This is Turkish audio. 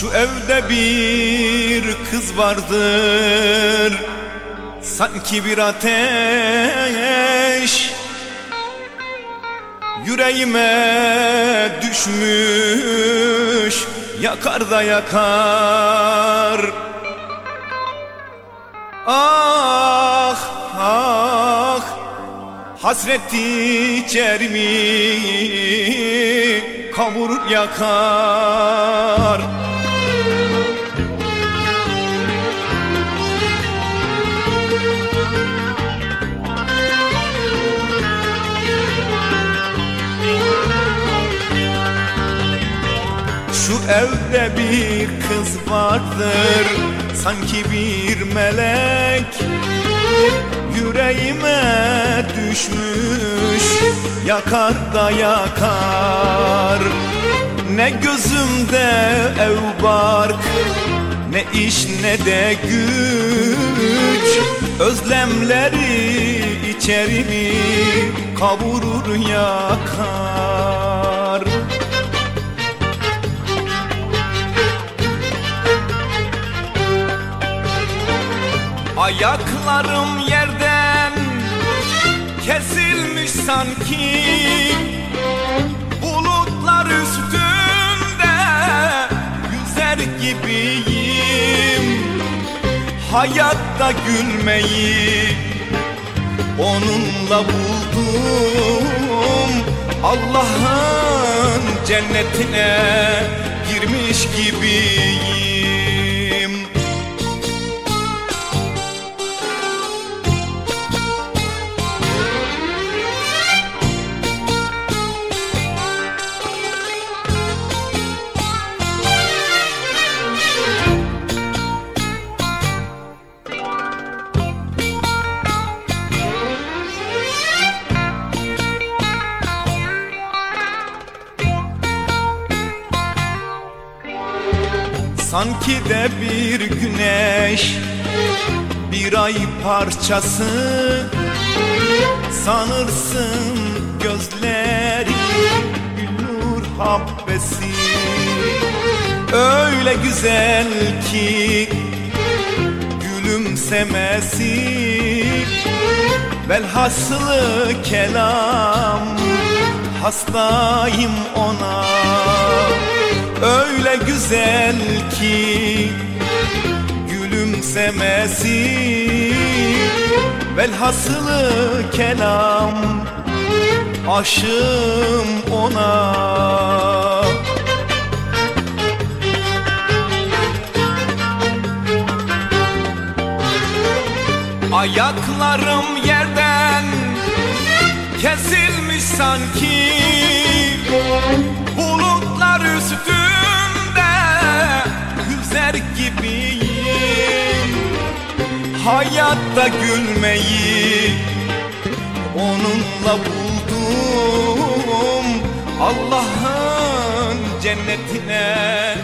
Şu evde bir kız vardır Sanki bir ateş. Yüreğime düşmüş Yakar da yakar. Ah ah Hasreti içerimi Kavurur yakar evde bir kız vardır Sanki bir melek. Yüreğime düşmüş Yakar da yakar. Ne gözümde ev bark Ne iş ne de güç. Özlemleri içerimi Kavurur yakar Ayaklarım yerden kesilmiş sanki. Bulutlar üstünde yüzer gibiyim. Hayatta gülmeyi onunla buldum. Allah'ın cennetine girmiş gibiyim Sanki de bir güneş Bir ay parçası. Sanırsın gözleri Gülnur habbesi. Öyle güzel ki Gülümsemesi. Velhasılı kelam Hastayım ona öyle güzel ki gülümsemesi. Velhasılı kelam aşığım ona. Ayaklarım yerden kesilmiş sanki Hayatta gülmeyi onunla buldum. Allah'ın cennetine